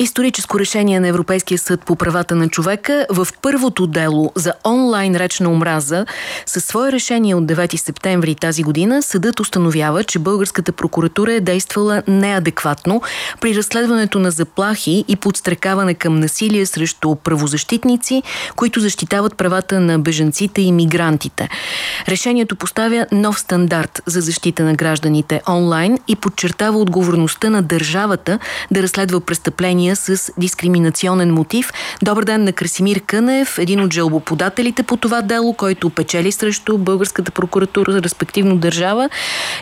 Историческо решение на Европейския съд по правата на човека в първото дело за онлайн реч на омраза със свое решение от 9 септември тази година съдът установява, че българската прокуратура е действала неадекватно при разследването на заплахи и подстрекаване към насилие срещу правозащитници, които защитават правата на беженците и мигрантите. Решението поставя нов стандарт за защита на гражданите онлайн и подчертава отговорността на държавата да разследва престъпления обвинения с дискриминационен мотив. Добър ден на Красимир Кънев, един от жалбоподателите по това дело, който печели срещу българската прокуратура, респективно държава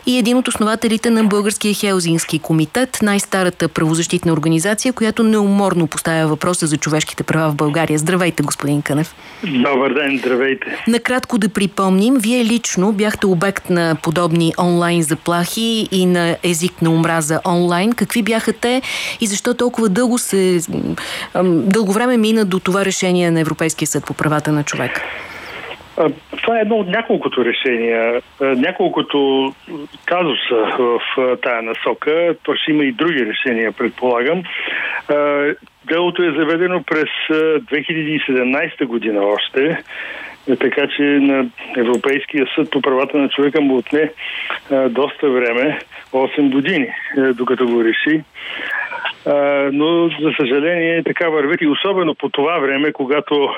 и един от основателите на Българския Хелзински комитет, най-старата правозащитна организация, която неуморно поставя въпроса за човешките права в България. Здравейте, господин Кънев. Добър ден, здравейте. Накратко да припомним, вие лично бяхте обект на подобни онлайн заплахи и на език на омраза онлайн. Какви бяха те и защо толкова дълго дълго се... дълго време мина до това решение на Европейския съд по правата на човека? Това е едно от няколкото решения, няколкото казуса в тая насока. То ще има и други решения, предполагам. Делото е заведено през 2017 година още, така че на Европейския съд по правата на човека му отне доста време, 8 години, докато го реши но за съжаление така вървят и особено по това време, когато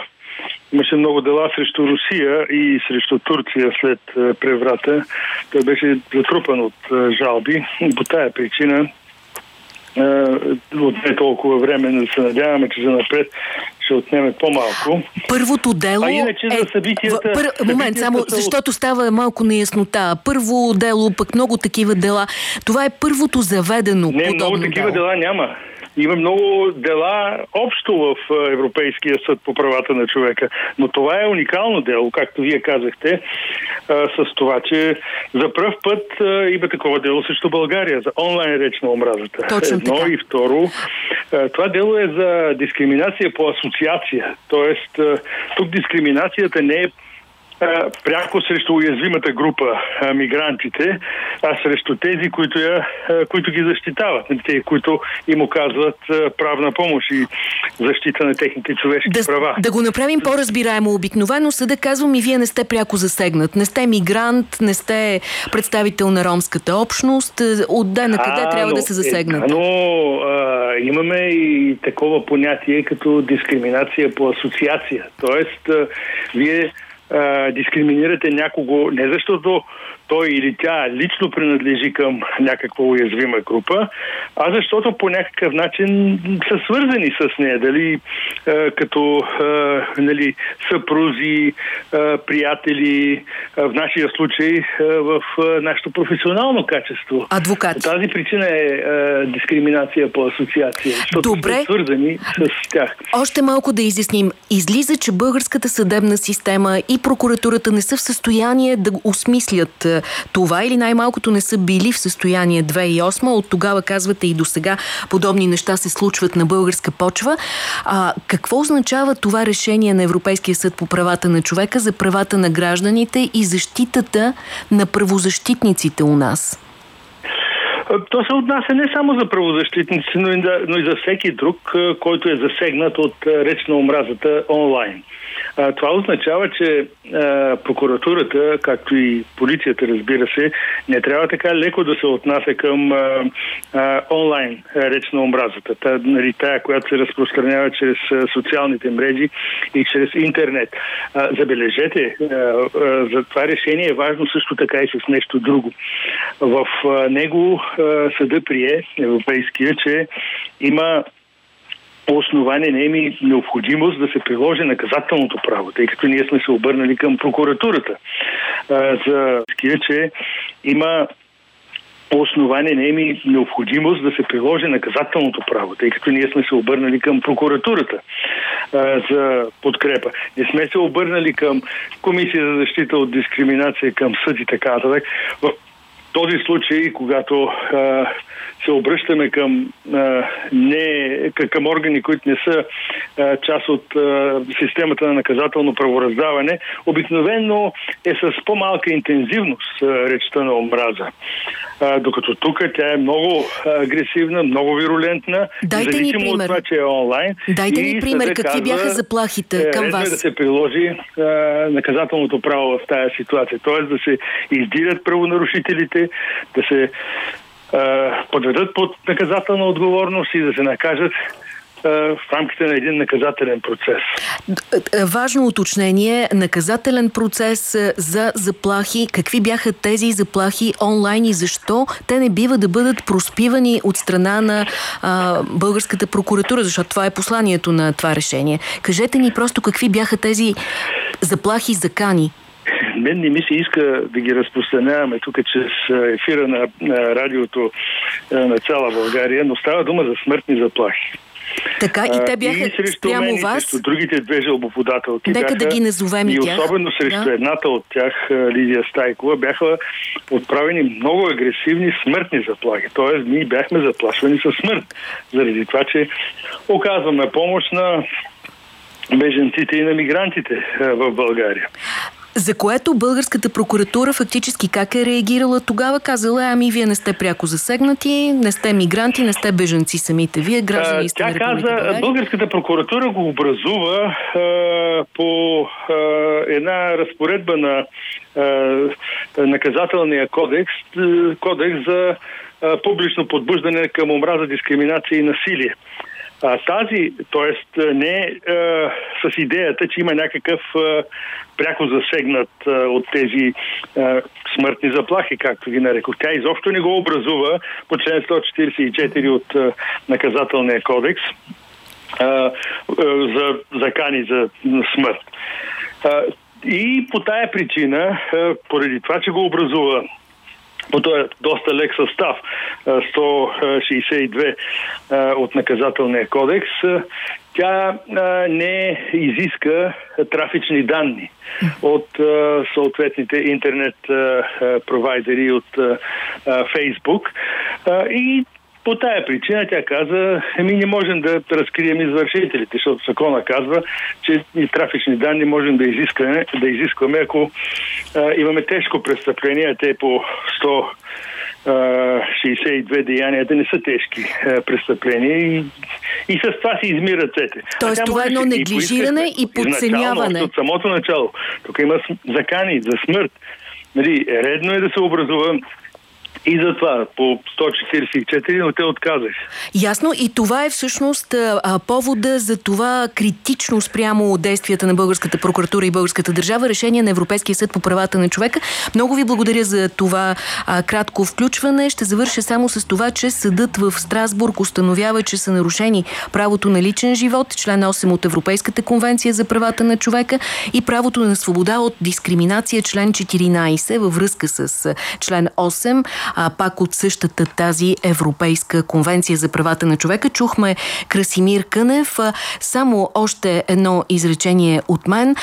имаше много дела срещу Русия и срещу Турция след преврата. Той беше затрупан от жалби. По тая причина от не толкова време, да се надяваме, че за напред ще отнеме по-малко. Първото дело а иначе е... за събитията... Пър... Момент, само са... защото става малко неяснота. Първо дело, пък много такива дела. Това е първото заведено Не, много такива дело. дела няма. Има много дела общо в Европейския съд по правата на човека. Но това е уникално дело, както вие казахте, с това, че за първ път има такова дело срещу България, за онлайн реч на омразата. Точно Едно така. и второ. Това дело е за дискриминация по асоциация. Тоест, тук дискриминацията не е пряко срещу уязвимата група а, мигрантите, а срещу тези, които, я, а, които ги защитават, те, които им оказват а, правна помощ и защита на техните човешки да, права. Да го направим по-разбираемо. Обикновено съда казвам и вие не сте пряко засегнат. Не сте мигрант, не сте представител на ромската общност. От ден на къде а, трябва но, да се засегнат? Е, но а, имаме и такова понятие като дискриминация по асоциация. Тоест, а, вие дискриминирате някого не защото той или тя лично принадлежи към някаква уязвима група, а защото по някакъв начин са свързани с нея. Дали а, като а, нали, съпрузи, а, приятели, а, в нашия случай а, в а, нашето професионално качество. Адвокат. Тази причина е а, дискриминация по асоциация, защото Добре. са свързани с тях. Още малко да изясним. Излиза, че българската съдебна система и прокуратурата не са в състояние да осмислят това или най-малкото не са били в състояние 2008. От тогава казвате и до сега подобни неща се случват на българска почва. А, какво означава това решение на Европейския съд по правата на човека за правата на гражданите и защитата на правозащитниците у нас? То се отнася не само за правозащитници, но и, да, но и за всеки друг, който е засегнат от реч на омразата онлайн. Това означава, че прокуратурата, както и полицията, разбира се, не трябва така леко да се отнася към онлайн реч на омразата. Та, нали, тая, която се разпространява чрез социалните мрежи и чрез интернет. Забележете, за това решение е важно също така и с нещо друго. В него съда прие, европейския, че има основание не е необходимост да се приложи наказателното право, тъй като ние сме се обърнали към прокуратурата. За че има по основание не е необходимост да се приложи наказателното право, тъй като ние сме се обърнали към прокуратурата за подкрепа. Не сме се обърнали към Комисия за защита от дискриминация, към съд и така нататък. Този случай, когато а, се обръщаме към, а, не, към органи, които не са а, част от а, системата на наказателно правораздаване, обикновено е с по-малка интензивност а, речта на омраза. А, докато тук тя е много агресивна, много вирулентна, Дайте ни пример. от това, че е онлайн. Дайте ни пример, какви казва, бяха заплахите е, към е вас? да се приложи а, наказателното право в тази ситуация, т.е. да се издирят правонарушителите, да се подведат под наказателна отговорност и да се накажат в рамките на един наказателен процес. Важно уточнение. Наказателен процес за заплахи. Какви бяха тези заплахи онлайн и защо те не бива да бъдат проспивани от страна на а, българската прокуратура, защото това е посланието на това решение. Кажете ни просто какви бяха тези заплахи, закани мен не ми се иска да ги разпространяваме тук чрез ефира на, на радиото на цяла България, но става дума за смъртни заплахи. Така и те бяха и срещу прямо мен, вас. Срещу другите две жалбоподателки. Нека бяха, да ги назовем и тях. Особено срещу да. едната от тях, Лидия Стайкова, бяха отправени много агресивни смъртни заплахи. Тоест, ние бяхме заплашвани със смърт. Заради това, че оказваме помощ на беженците и на мигрантите в България. За което българската прокуратура фактически как е реагирала тогава? Казала, ами вие не сте пряко засегнати, не сте мигранти, не сте бежанци самите. Вие граждани сте Тя на каза, България. българската прокуратура го образува а, по а, една разпоредба на а, наказателния кодекс, кодекс за а, публично подбуждане към омраза, дискриминация и насилие. А, тази, т.е. не а, с идеята, че има някакъв пряко засегнат от тези смъртни заплахи, както ги нарекох. Тя изобщо не го образува по член 144 от наказателния кодекс за закани за смърт. И по тая причина, поради това, че го образува по този доста лек състав, 162 от наказателния кодекс, тя а, не изиска трафични данни от а, съответните интернет а, провайдери от а, Фейсбук. А, и по тая причина тя каза, ми не можем да разкрием извършителите, защото закона казва, че и трафични данни можем да изискаме, да изискваме ако а, имаме тежко престъпление, те по 100 62 деянията не са тежки престъпления и, и с това се измират цете. Тоест това е едно неглижиране и, и подценяване. От самото начало. Тук има закани за смърт. Нали, редно е да се образува и за това по 144, но те отказах. Ясно. И това е всъщност а, повода за това критично спрямо действията на българската прокуратура и българската държава решение на Европейския съд по правата на човека. Много ви благодаря за това а, кратко включване. Ще завърша само с това, че съдът в Страсбург установява, че са нарушени правото на личен живот, член 8 от Европейската конвенция за правата на човека и правото на свобода от дискриминация, член 14 във връзка с член 8 а, пак от същата тази Европейска конвенция за правата на човека. Чухме Красимир Кънев. Само още едно изречение от мен,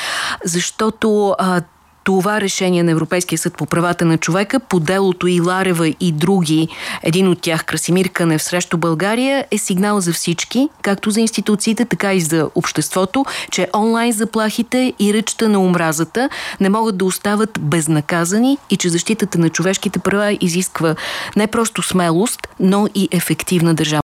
защото а, това решение на Европейския съд по правата на човека по делото и Ларева и други, един от тях Красимир Кънев срещу България е сигнал за всички, както за институциите, така и за обществото, че онлайн заплахите и речта на омразата не могат да остават безнаказани и че защитата на човешките права изисква не просто смелост, но и ефективна държава.